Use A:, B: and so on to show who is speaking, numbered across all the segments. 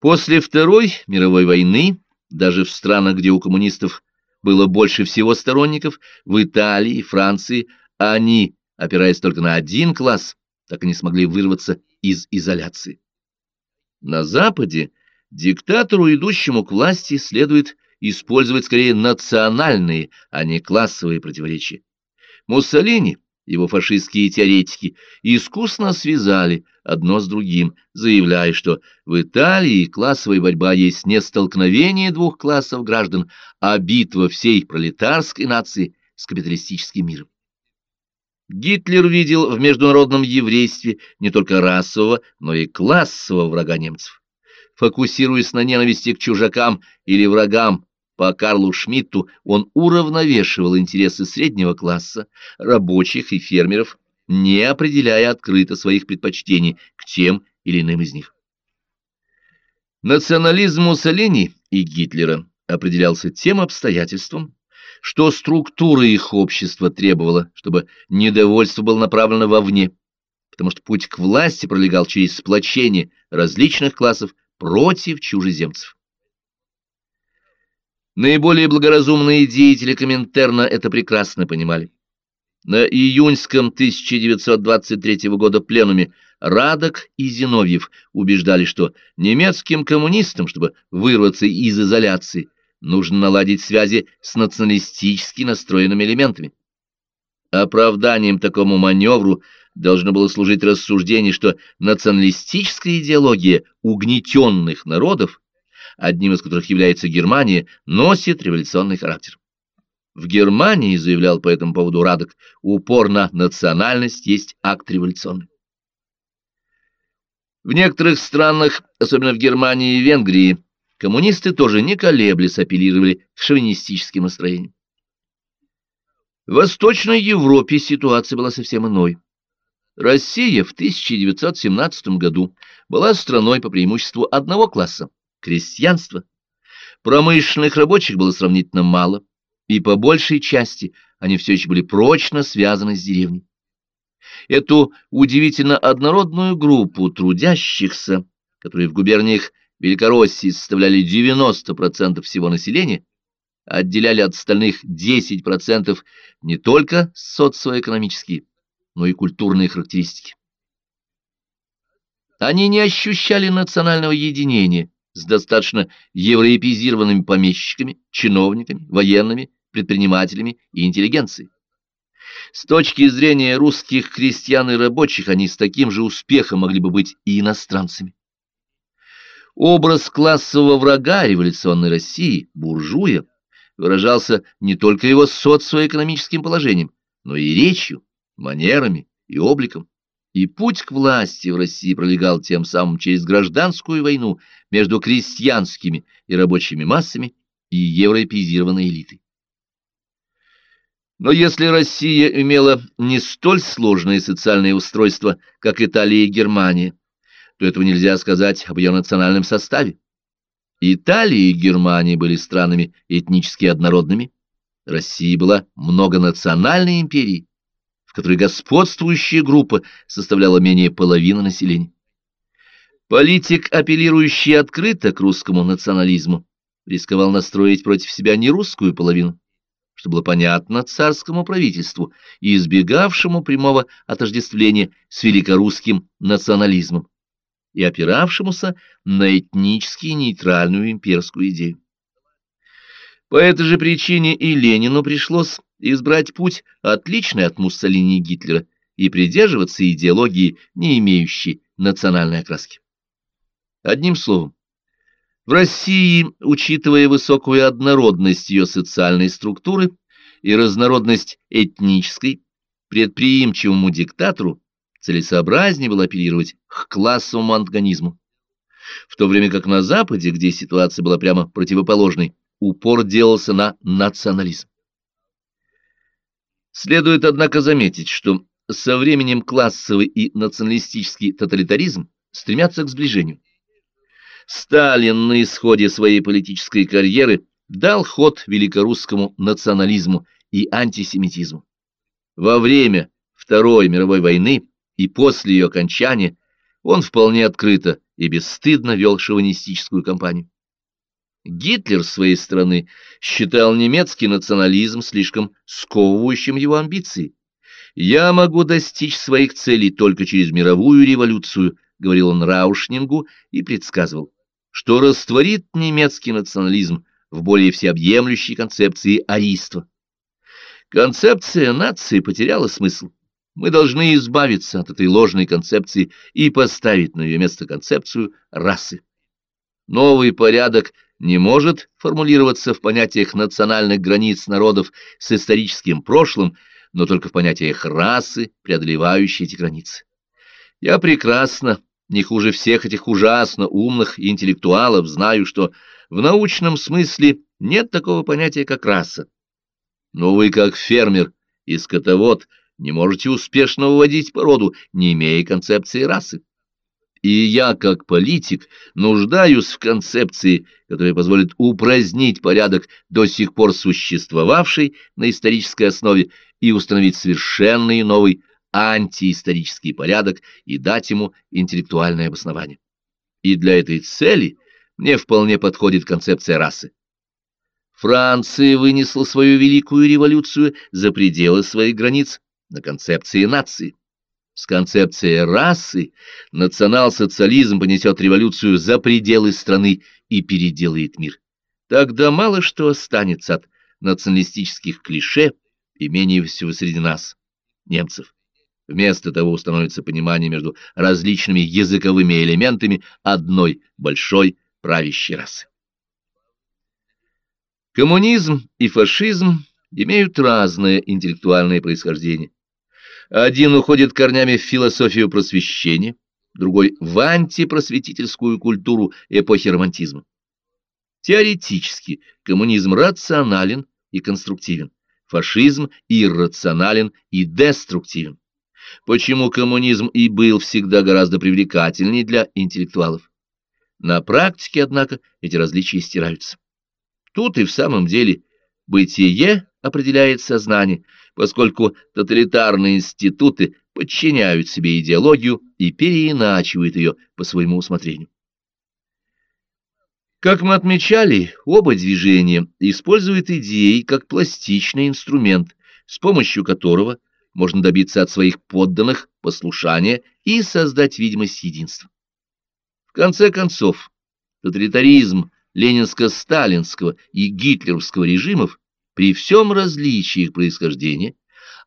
A: После Второй мировой войны, даже в странах, где у коммунистов было больше всего сторонников, в Италии Франции, они, опираясь только на один класс, так и не смогли вырваться из изоляции. На Западе диктатору, идущему к власти, следует использовать скорее национальные, а не классовые противоречия. Муссолини, его фашистские теоретики, искусно связали одно с другим, заявляя, что в Италии классовая борьба есть не столкновение двух классов граждан, а битва всей пролетарской нации с капиталистическим миром. Гитлер видел в международном еврействе не только расового, но и классового врага немцев. Фокусируясь на ненависти к чужакам или врагам по Карлу Шмидту, он уравновешивал интересы среднего класса, рабочих и фермеров, не определяя открыто своих предпочтений к тем или иным из них. Национализм Муссолини и Гитлера определялся тем обстоятельством, что структура их общества требовала, чтобы недовольство было направлено вовне, потому что путь к власти пролегал через сплочение различных классов против чужеземцев. Наиболее благоразумные деятели Коминтерна это прекрасно понимали. На июньском 1923 года пленуме Радок и Зиновьев убеждали, что немецким коммунистам, чтобы вырваться из изоляции, нужно наладить связи с националистически настроенными элементами. Оправданием такому маневру должно было служить рассуждение, что националистическая идеология угнетенных народов, одним из которых является Германия, носит революционный характер. В Германии, заявлял по этому поводу Радок, упор на национальность есть акт революционный. В некоторых странах, особенно в Германии и Венгрии, коммунисты тоже не колеблясь апеллировали к шовинистическим настроениям. В Восточной Европе ситуация была совсем иной. Россия в 1917 году была страной по преимуществу одного класса – крестьянства. Промышленных рабочих было сравнительно мало, и по большей части они все еще были прочно связаны с деревней. Эту удивительно однородную группу трудящихся, которые в губерниях Великороссии составляли 90% всего населения, отделяли от остальных 10% не только социоэкономические, но и культурные характеристики. Они не ощущали национального единения с достаточно европеизированными помещиками, чиновниками, военными, предпринимателями и интеллигенцией. С точки зрения русских крестьян и рабочих они с таким же успехом могли бы быть и иностранцами. Образ классового врага революционной России, буржуя, выражался не только его социоэкономическим положением, но и речью, манерами и обликом. И путь к власти в России пролегал тем самым через гражданскую войну между крестьянскими и рабочими массами и европеизированной элитой. Но если Россия имела не столь сложное социальное устройство, как Италия и Германия, то этого нельзя сказать об ее национальном составе. Италия и Германия были странами этнически однородными. Россия была многонациональной империей, в которой господствующая группа составляла менее половины населения. Политик, апеллирующий открыто к русскому национализму, рисковал настроить против себя не русскую половину, что было понятно царскому правительству и избегавшему прямого отождествления с великорусским национализмом и опиравшемуся на этнически нейтральную имперскую идею. По этой же причине и Ленину пришлось избрать путь, отличный от Муссолини и Гитлера, и придерживаться идеологии, не имеющей национальной окраски. Одним словом, в России, учитывая высокую однородность ее социальной структуры и разнородность этнической, предприимчивому диктатору целесообразнее было апеллировать к классовому антагонизму. В то время как на Западе, где ситуация была прямо противоположной, упор делался на национализм. Следует, однако, заметить, что со временем классовый и националистический тоталитаризм стремятся к сближению. Сталин на исходе своей политической карьеры дал ход великорусскому национализму и антисемитизму. Во время Второй мировой войны и после ее окончания он вполне открыто и бесстыдно вел шовинистическую кампанию. Гитлер, с своей стороны, считал немецкий национализм слишком сковывающим его амбиции. «Я могу достичь своих целей только через мировую революцию», — говорил он Раушнингу и предсказывал, что растворит немецкий национализм в более всеобъемлющей концепции ариства. Концепция нации потеряла смысл. Мы должны избавиться от этой ложной концепции и поставить на ее место концепцию расы. Новый порядок не может формулироваться в понятиях национальных границ народов с историческим прошлым, но только в понятиях расы, преодолевающей эти границы. Я прекрасно, не хуже всех этих ужасно умных интеллектуалов, знаю, что в научном смысле нет такого понятия, как раса. Но вы, как фермер и скотовод, не можете успешно выводить породу, не имея концепции расы. И я, как политик, нуждаюсь в концепции, которая позволит упразднить порядок, до сих пор существовавший на исторической основе, и установить совершенный новый антиисторический порядок и дать ему интеллектуальное обоснование. И для этой цели мне вполне подходит концепция расы. Франция вынесла свою великую революцию за пределы своих границ на концепции нации. С концепцией расы национал-социализм понесет революцию за пределы страны и переделает мир. Тогда мало что останется от националистических клише, имеющихся среди нас, немцев. Вместо того установится понимание между различными языковыми элементами одной большой правящей расы. Коммунизм и фашизм имеют разное интеллектуальное происхождение. Один уходит корнями в философию просвещения, другой — в антипросветительскую культуру эпохи романтизма. Теоретически коммунизм рационален и конструктивен, фашизм иррационален и деструктивен. Почему коммунизм и был всегда гораздо привлекательнее для интеллектуалов? На практике, однако, эти различия стираются. Тут и в самом деле бытие определяет сознание, поскольку тоталитарные институты подчиняют себе идеологию и переиначивают ее по своему усмотрению. Как мы отмечали, оба движения используют идеи как пластичный инструмент, с помощью которого можно добиться от своих подданных послушания и создать видимость единства. В конце концов, тоталитаризм ленинско-сталинского и гитлеровского режимов при всем различии их происхождения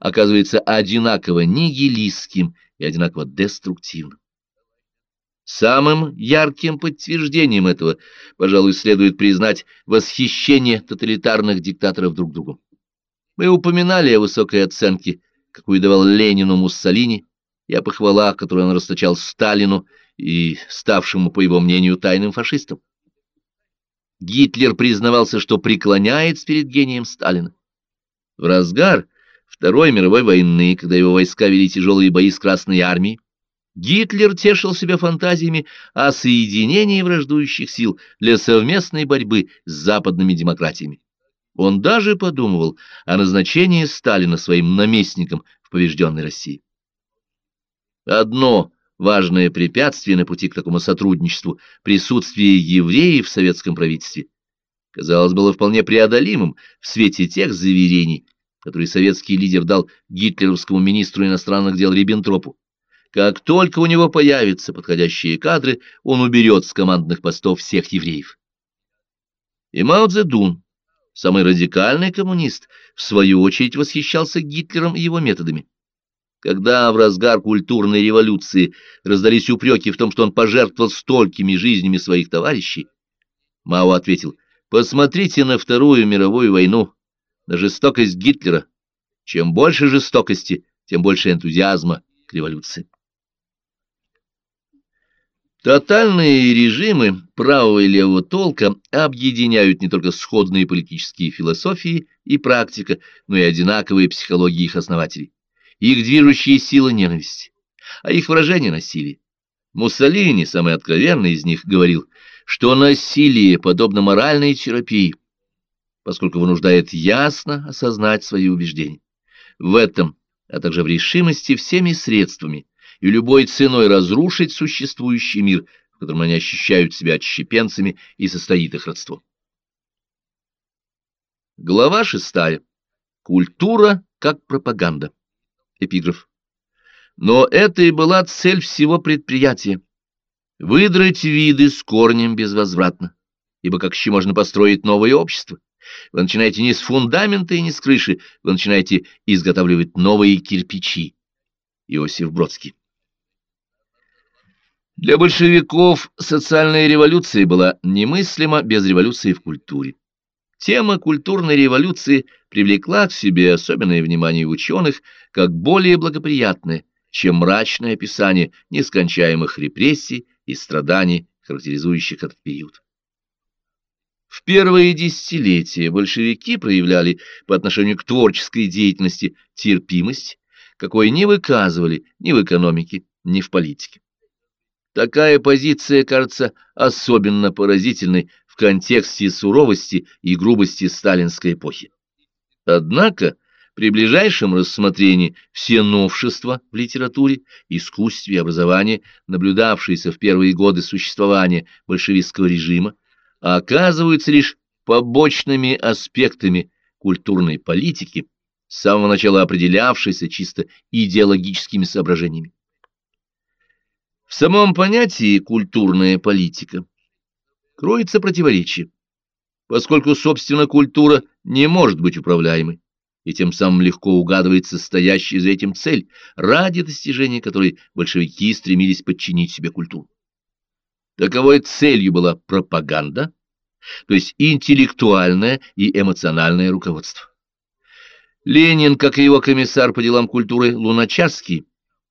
A: оказывается одинаково нигилистским и одинаково деструктивным. Самым ярким подтверждением этого, пожалуй, следует признать восхищение тоталитарных диктаторов друг другом. Мы упоминали о высокой оценке, какую давал Ленину Муссолини, и о похвалах, которые он расточал Сталину и ставшему, по его мнению, тайным фашистам. Гитлер признавался, что преклоняется перед гением Сталина. В разгар Второй мировой войны, когда его войска вели тяжелые бои с Красной армией, Гитлер тешил себя фантазиями о соединении враждующих сил для совместной борьбы с западными демократиями. Он даже подумывал о назначении Сталина своим наместником в побежденной России. Одно важное препятствие на пути к такому сотрудничеству — присутствие евреев в советском правительстве — казалось, было вполне преодолимым в свете тех заверений, которые советский лидер дал гитлеровскому министру иностранных дел Риббентропу. Как только у него появятся подходящие кадры, он уберет с командных постов всех евреев. И Мао Цзэдун, самый радикальный коммунист, в свою очередь восхищался Гитлером и его методами. Когда в разгар культурной революции раздались упреки в том, что он пожертвовал столькими жизнями своих товарищей, Мао ответил, «Посмотрите на Вторую мировую войну, на жестокость Гитлера. Чем больше жестокости, тем больше энтузиазма к революции». Тотальные режимы правого и левого толка объединяют не только сходные политические философии и практика, но и одинаковые психологии их основателей их движущие силы ненависти, а их выражение насилия. Муссолини, самый откровенный из них, говорил, что насилие подобно моральной терапии, поскольку вынуждает ясно осознать свои убеждения. В этом, а также в решимости всеми средствами и любой ценой разрушить существующий мир, котором они ощущают себя отщепенцами и состоит их родство. Глава шестая. Культура как пропаганда. Эпиграф. Но это и была цель всего предприятия — выдрать виды с корнем безвозвратно, ибо как еще можно построить новое общество? Вы начинаете не с фундамента и не с крыши, вы начинаете изготавливать новые кирпичи. Иосиф Бродский. Для большевиков социальная революция была немыслима без революции в культуре. Тема культурной революции привлекла к себе особенное внимание ученых как более благоприятное, чем мрачное описание нескончаемых репрессий и страданий, характеризующих этот период. В первые десятилетия большевики проявляли по отношению к творческой деятельности терпимость, какой не выказывали ни в экономике, ни в политике. Такая позиция кажется особенно поразительной в контексте суровости и грубости сталинской эпохи. Однако при ближайшем рассмотрении все новшества в литературе, искусстве и образовании, наблюдавшиеся в первые годы существования большевистского режима, оказываются лишь побочными аспектами культурной политики, с самого начала определявшейся чисто идеологическими соображениями. В самом понятии «культурная политика» кроется противоречие, поскольку, собственно, культура не может быть управляемой, и тем самым легко угадывается стоящая за этим цель, ради достижения которой большевики стремились подчинить себе культуру. Таковой целью была пропаганда, то есть интеллектуальное и эмоциональное руководство. Ленин, как и его комиссар по делам культуры Луначарский,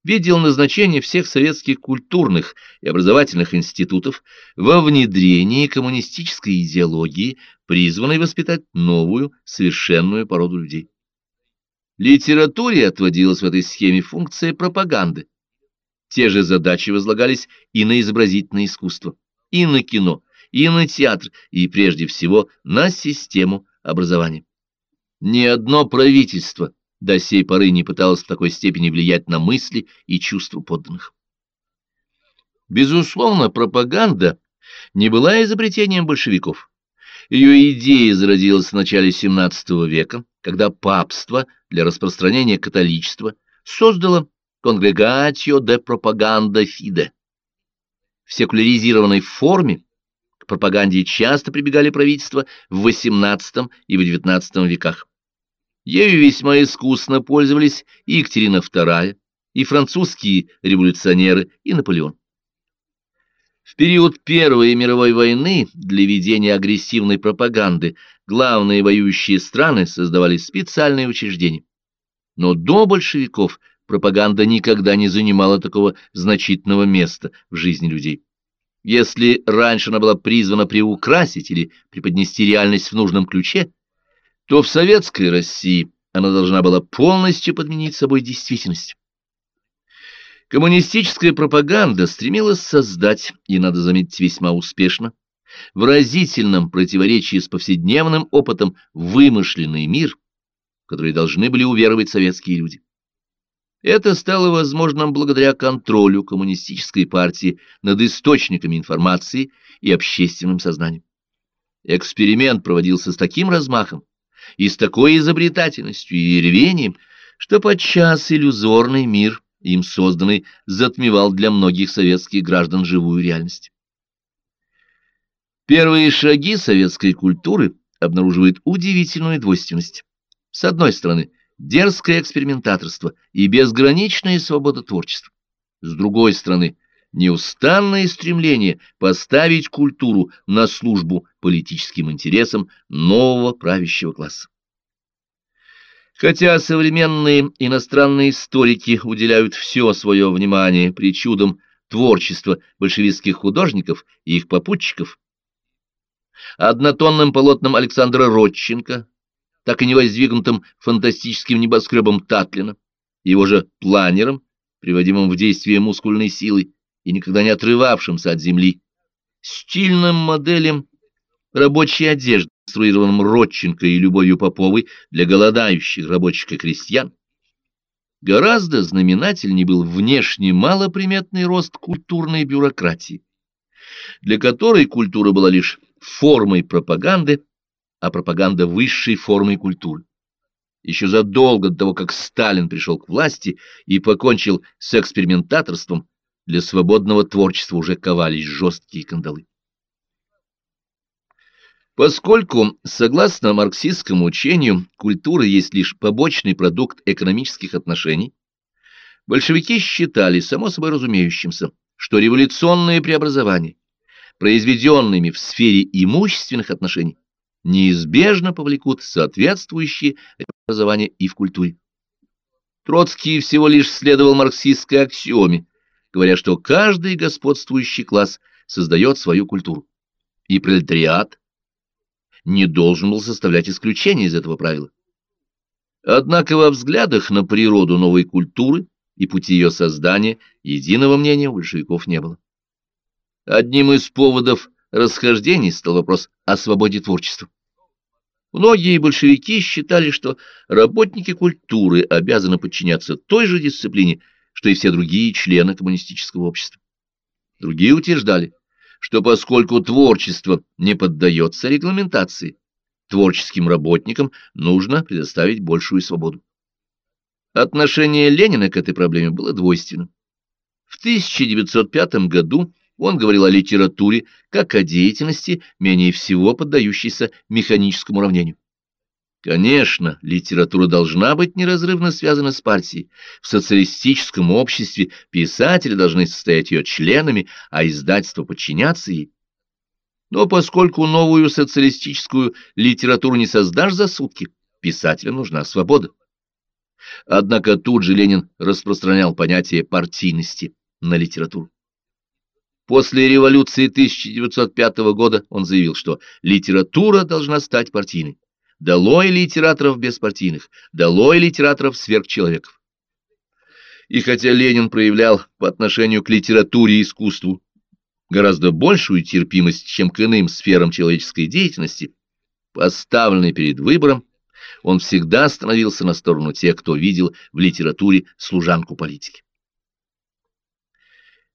A: видел назначение всех советских культурных и образовательных институтов во внедрении коммунистической идеологии, призванной воспитать новую, совершенную породу людей. Литературе отводилась в этой схеме функция пропаганды. Те же задачи возлагались и на изобразительное искусство, и на кино, и на театр, и прежде всего на систему образования. Ни одно правительство до сей поры не пыталась в такой степени влиять на мысли и чувства подданных. Безусловно, пропаганда не была изобретением большевиков. Ее идея зародилась в начале XVII века, когда папство для распространения католичества создало Конгрегатио де пропаганда фиде. В секуляризированной форме к пропаганде часто прибегали правительства в XVIII и в XIX веках. Ею весьма искусно пользовались и Екатерина II, и французские революционеры, и Наполеон. В период Первой мировой войны для ведения агрессивной пропаганды главные воюющие страны создавали специальные учреждения. Но до большевиков пропаганда никогда не занимала такого значительного места в жизни людей. Если раньше она была призвана приукрасить или преподнести реальность в нужном ключе, то в советской России она должна была полностью подменить собой действительность. Коммунистическая пропаганда стремилась создать, и, надо заметить, весьма успешно, в разительном противоречии с повседневным опытом вымышленный мир, который должны были уверовать советские люди. Это стало возможным благодаря контролю коммунистической партии над источниками информации и общественным сознанием. Эксперимент проводился с таким размахом, и с такой изобретательностью и рвением, что подчас иллюзорный мир, им созданный, затмевал для многих советских граждан живую реальность. Первые шаги советской культуры обнаруживают удивительную двойственность. С одной стороны, дерзкое экспериментаторство и безграничная свобода творчества. С другой стороны, неустанное стремление поставить культуру на службу политическим интересам нового правящего класса. Хотя современные иностранные историки уделяют все свое внимание причудам творчества большевистских художников и их попутчиков, однотонным полотнам Александра Родченко, так и не воздвигнутым фантастическим небоскребом Татлина, его же планером, приводимым в действие мускульной силой, и никогда не отрывавшимся от земли, стильным моделям рабочей одежды, конструированным Родченко и Любовью Поповой для голодающих рабочих и крестьян, гораздо знаменательней был внешне малоприметный рост культурной бюрократии. для которой культура была лишь формой пропаганды, а пропаганда высшей формой культуры. Еще задолго до того, как Сталин пришел к власти и покончил с экспериментаторством, для свободного творчества уже ковались жесткие кандалы. Поскольку, согласно марксистскому учению, культура есть лишь побочный продукт экономических отношений, большевики считали само собой разумеющимся, что революционные преобразования, произведенными в сфере имущественных отношений, неизбежно повлекут соответствующие преобразования и в культуре. Троцкий всего лишь следовал марксистской аксиоме, говоря, что каждый господствующий класс создает свою культуру, и пролетариат не должен был составлять исключение из этого правила. Однако во взглядах на природу новой культуры и пути ее создания единого мнения у большевиков не было. Одним из поводов расхождений стал вопрос о свободе творчества. Многие большевики считали, что работники культуры обязаны подчиняться той же дисциплине, что и все другие члены коммунистического общества. Другие утверждали, что поскольку творчество не поддается регламентации, творческим работникам нужно предоставить большую свободу. Отношение Ленина к этой проблеме было двойственным. В 1905 году он говорил о литературе как о деятельности, менее всего поддающейся механическому уравнению. Конечно, литература должна быть неразрывно связана с партией. В социалистическом обществе писатели должны состоять ее членами, а издательство подчиняться ей. Но поскольку новую социалистическую литературу не создашь за сутки, писателям нужна свобода. Однако тут же Ленин распространял понятие партийности на литературу. После революции 1905 года он заявил, что литература должна стать партийной. Долой литераторов беспартийных, долой литераторов сверхчеловеков. И хотя Ленин проявлял по отношению к литературе и искусству гораздо большую терпимость, чем к иным сферам человеческой деятельности, поставленный перед выбором, он всегда становился на сторону тех, кто видел в литературе служанку политики.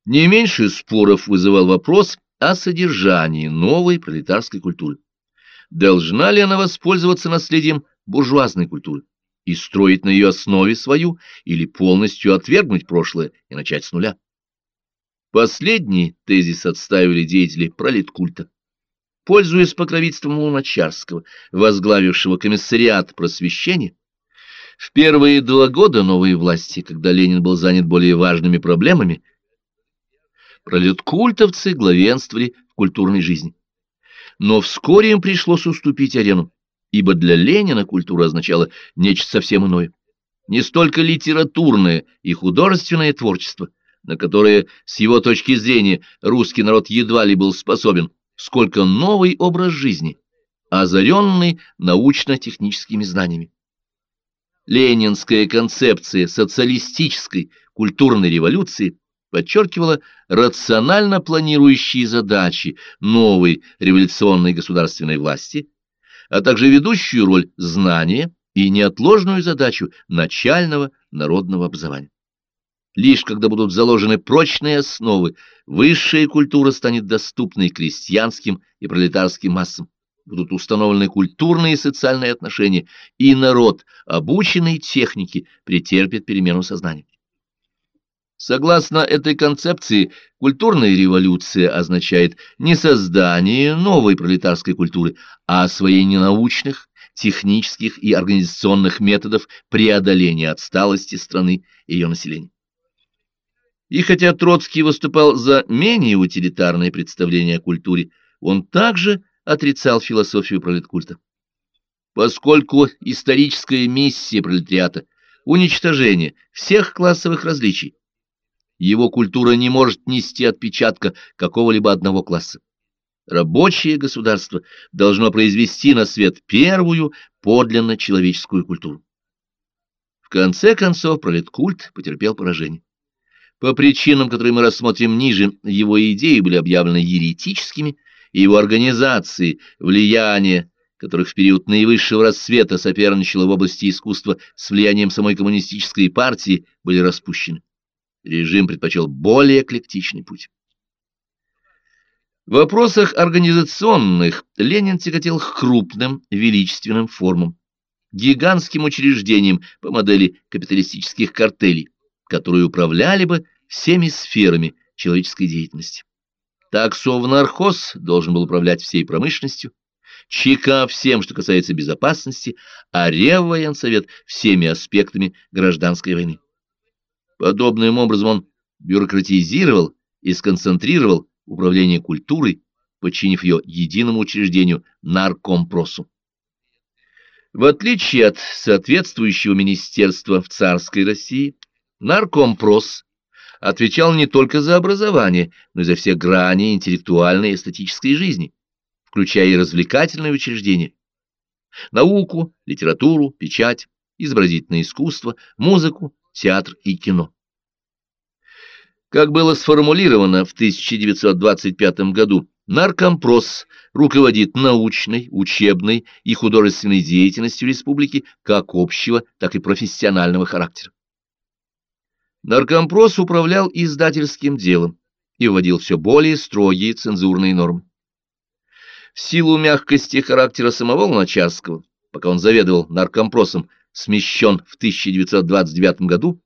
A: Не меньше споров вызывал вопрос о содержании новой пролетарской культуры. Должна ли она воспользоваться наследием буржуазной культуры и строить на ее основе свою, или полностью отвергнуть прошлое и начать с нуля? Последний тезис отставили деятели пролеткульта. Пользуясь покровительством Луначарского, возглавившего комиссариат просвещения, в первые два года новой власти, когда Ленин был занят более важными проблемами, пролеткультовцы главенствовали в культурной жизни но вскоре им пришлось уступить арену, ибо для Ленина культура означала нечто совсем иное. Не столько литературное и художественное творчество, на которое, с его точки зрения, русский народ едва ли был способен, сколько новый образ жизни, озаренный научно-техническими знаниями. Ленинская концепция социалистической культурной революции подчеркивала рационально планирующие задачи новой революционной государственной власти, а также ведущую роль знания и неотложную задачу начального народного образования. Лишь когда будут заложены прочные основы, высшая культура станет доступной крестьянским и пролетарским массам, будут установлены культурные и социальные отношения, и народ, обученный технике, претерпит перемену сознания. Согласно этой концепции, культурная революция означает не создание новой пролетарской культуры, а освоение научных, технических и организационных методов преодоления отсталости страны и ее населения. И хотя Троцкий выступал за менее утилитарное представление о культуре, он также отрицал философию пролеткульта. Поскольку историческая миссия пролетариата – уничтожение всех классовых различий, его культура не может нести отпечатка какого-либо одного класса. Рабочее государство должно произвести на свет первую подлинно человеческую культуру. В конце концов, пролеткульт потерпел поражение. По причинам, которые мы рассмотрим ниже, его идеи были объявлены еретическими, и его организации, влияние, которых в период наивысшего расцвета соперничало в области искусства с влиянием самой коммунистической партии, были распущены режим предпочел более эклектичный путь. В вопросах организационных Ленин тяготел к крупным величественным формам, гигантским учреждениям по модели капиталистических картелей, которые управляли бы всеми сферами человеческой деятельности. Так Совнархоз должен был управлять всей промышленностью, ЧК всем, что касается безопасности, а Реввоенсовет всеми аспектами гражданской войны. Подобным образом он бюрократизировал и сконцентрировал управление культурой, подчинив ее единому учреждению наркомпросу. В отличие от соответствующего министерства в царской России, наркомпрос отвечал не только за образование, но и за все грани интеллектуальной и эстетической жизни, включая и развлекательные учреждения, науку, литературу, печать, изобразительное искусство, музыку, театр и кино. Как было сформулировано в 1925 году, наркомпрос руководит научной, учебной и художественной деятельностью республики как общего, так и профессионального характера. Наркомпрос управлял издательским делом и вводил все более строгие цензурные нормы. В силу мягкости характера самого Луначарского, пока он заведовал наркомпросом, смещен в 1929 году,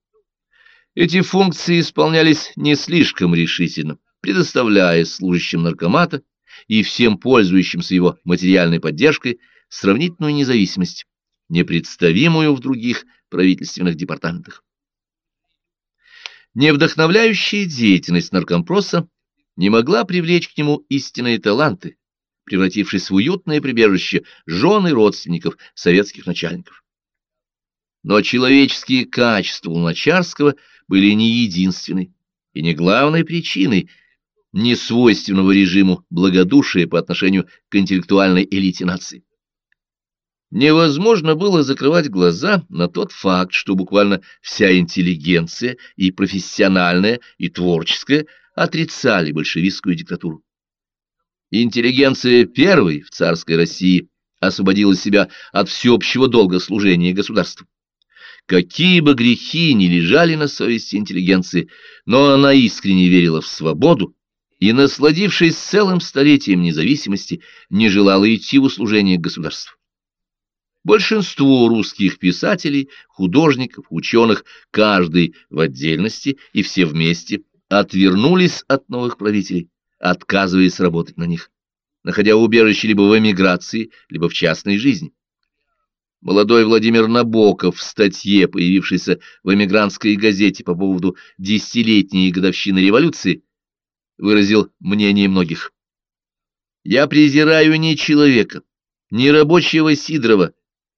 A: эти функции исполнялись не слишком решительно, предоставляя служащим наркомата и всем пользующимся его материальной поддержкой сравнительную независимость, непредставимую в других правительственных департаментах. Невдохновляющая деятельность наркомпроса не могла привлечь к нему истинные таланты, превратившись в уютное прибежище жен и родственников советских начальников. Но человеческие качества Луначарского были не единственной и не главной причиной несвойственного режиму благодушия по отношению к интеллектуальной элите нации. Невозможно было закрывать глаза на тот факт, что буквально вся интеллигенция, и профессиональная, и творческая, отрицали большевистскую диктатуру. Интеллигенция первой в царской России освободила себя от всеобщего долга служения государству. Какие бы грехи ни лежали на совести интеллигенции, но она искренне верила в свободу и, насладившись целым столетием независимости, не желала идти в услужение государству. Большинство русских писателей, художников, ученых, каждый в отдельности и все вместе, отвернулись от новых правителей, отказываясь работать на них, находя убежище либо в эмиграции, либо в частной жизни. Молодой Владимир Набоков в статье, появившейся в эмигрантской газете по поводу десятилетней годовщины революции, выразил мнение многих. «Я презираю не человека, не рабочего Сидорова,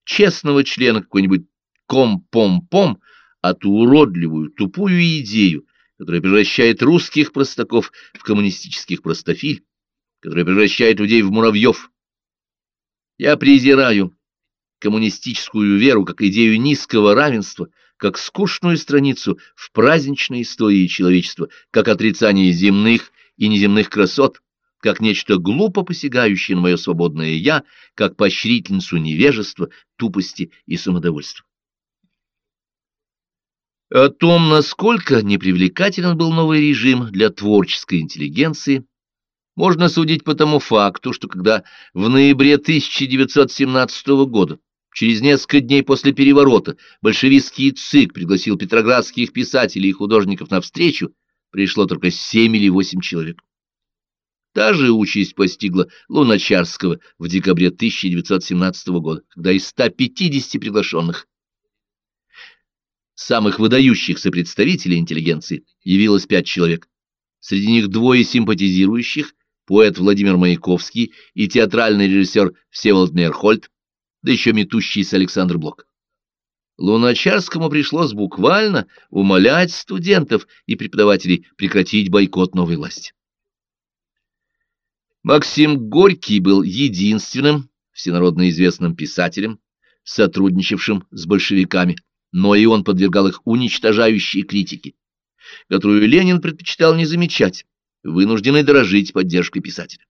A: честного члена какой-нибудь ком-пом-пом, а ту уродливую, тупую идею, которая превращает русских простаков в коммунистических простофиль, которая превращает людей в муравьев. Я презираю коммунистическую веру как идею низкого равенства, как скучную страницу в праздничной истории человечества, как отрицание земных и неземных красот, как нечто глупо посягающее на мое свободное «я», как поощрительницу невежества, тупости и самодовольства. О том, насколько непривлекателен был новый режим для творческой интеллигенции, можно судить по тому факту, что когда в ноябре 1917 года Через несколько дней после переворота большевистский ЦИК пригласил петроградских писателей и художников на встречу, пришло только семь или восемь человек. Та же участь постигла Луначарского в декабре 1917 года, когда из 150 приглашенных самых выдающихся представителей интеллигенции явилось пять человек. Среди них двое симпатизирующих, поэт Владимир Маяковский и театральный режиссер Всеволод Мейерхольд, да еще метущийся Александр Блок. Луначарскому пришлось буквально умолять студентов и преподавателей прекратить бойкот новой власти. Максим Горький был единственным всенародно известным писателем, сотрудничавшим с большевиками, но и он подвергал их уничтожающей критике, которую Ленин предпочитал не замечать, вынужденный дорожить поддержкой писателя.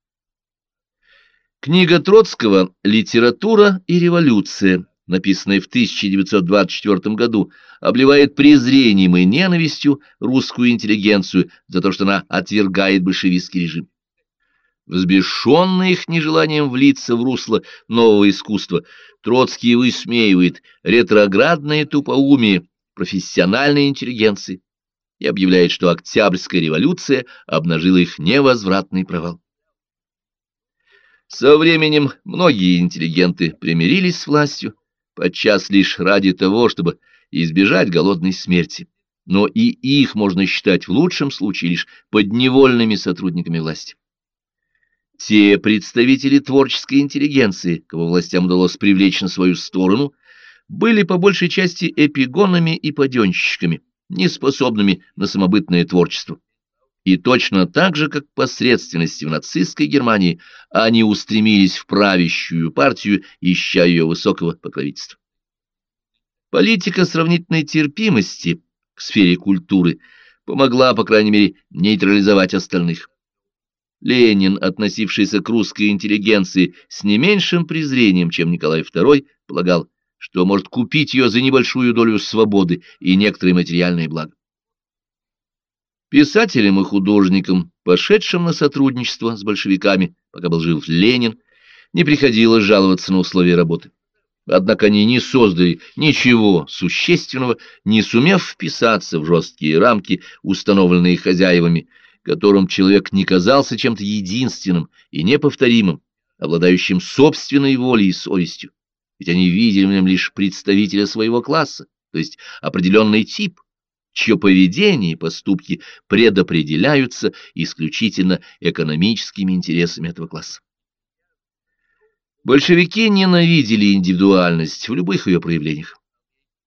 A: Книга Троцкого «Литература и революция», написанная в 1924 году, обливает презрением и ненавистью русскую интеллигенцию за то, что она отвергает большевистский режим. Взбешенный их нежеланием влиться в русло нового искусства, Троцкий высмеивает ретроградное тупоумие профессиональной интеллигенции и объявляет, что Октябрьская революция обнажила их невозвратный провал. Со временем многие интеллигенты примирились с властью, подчас лишь ради того, чтобы избежать голодной смерти, но и их можно считать в лучшем случае лишь подневольными сотрудниками власти. Те представители творческой интеллигенции, кого властям удалось привлечь на свою сторону, были по большей части эпигонами и паденщиками, неспособными на самобытное творчество. И точно так же, как посредственности в нацистской Германии, они устремились в правящую партию, ища ее высокого покровительства. Политика сравнительной терпимости к сфере культуры помогла, по крайней мере, нейтрализовать остальных. Ленин, относившийся к русской интеллигенции с не меньшим презрением, чем Николай II, полагал, что может купить ее за небольшую долю свободы и некоторые материальные блага. Писателям и художникам, пошедшим на сотрудничество с большевиками, пока был жив Ленин, не приходилось жаловаться на условия работы. Однако они не создали ничего существенного, не сумев вписаться в жесткие рамки, установленные хозяевами, которым человек не казался чем-то единственным и неповторимым, обладающим собственной волей и совестью, ведь они видели в нем лишь представителя своего класса, то есть определенный тип, чье поведение и поступки предопределяются исключительно экономическими интересами этого класса. Большевики ненавидели индивидуальность в любых ее проявлениях.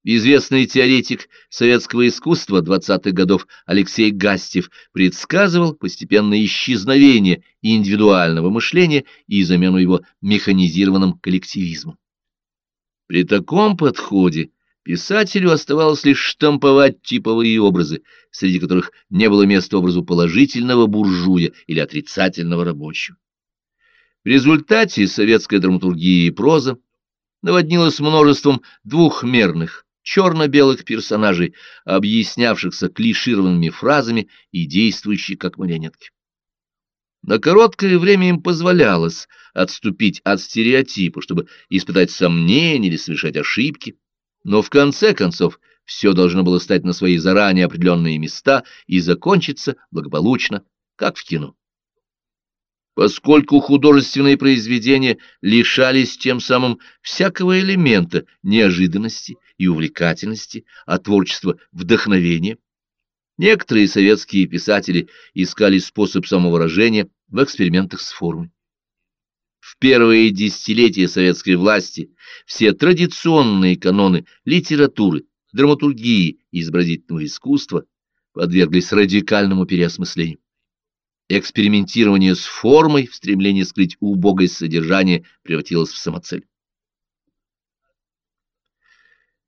A: Известный теоретик советского искусства 20-х годов Алексей Гастев предсказывал постепенное исчезновение индивидуального мышления и замену его механизированным коллективизмом. При таком подходе писателю оставалось лишь штамповать типовые образы, среди которых не было места образу положительного буржуя или отрицательного рабочего. В результате советская драматургия и проза наводнилась множеством двухмерных, черно-белых персонажей, объяснявшихся клишированными фразами и действующих как марионетки. На короткое время им позволялось отступить от стереотипа, чтобы испытать сомнения или совершать ошибки, но в конце концов все должно было стать на свои заранее определенные места и закончиться благополучно, как в кино. Поскольку художественные произведения лишались тем самым всякого элемента неожиданности и увлекательности, а творчество — вдохновения, некоторые советские писатели искали способ самовыражения в экспериментах с формой. Первые десятилетия советской власти все традиционные каноны литературы, драматургии и изобразительного искусства подверглись радикальному переосмыслению. Экспериментирование с формой в стремлении скрыть убогость содержания превратилось в самоцель.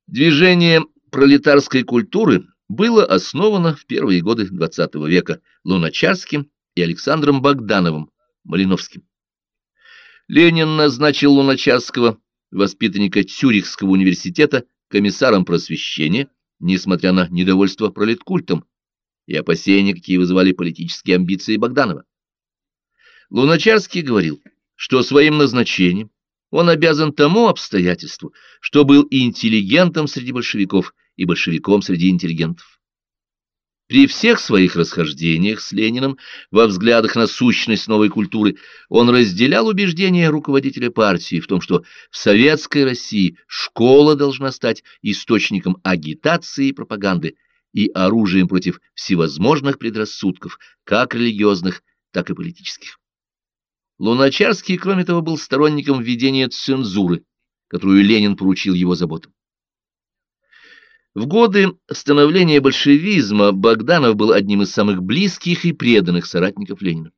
A: Движение пролетарской культуры было основано в первые годы XX века Луначарским и Александром Богдановым, Малиновским. Ленин назначил Луначарского, воспитанника Цюрихского университета, комиссаром просвещения, несмотря на недовольство пролеткультом и опасения, какие вызывали политические амбиции Богданова. Луначарский говорил, что своим назначением он обязан тому обстоятельству, что был интеллигентом среди большевиков, и большевиком среди интеллигентов. При всех своих расхождениях с Лениным во взглядах на сущность новой культуры он разделял убеждения руководителя партии в том, что в советской России школа должна стать источником агитации и пропаганды и оружием против всевозможных предрассудков, как религиозных, так и политических. Луначарский, кроме того, был сторонником введения цензуры, которую Ленин поручил его заботам. В годы становления большевизма Богданов был одним из самых близких и преданных соратников Ленина.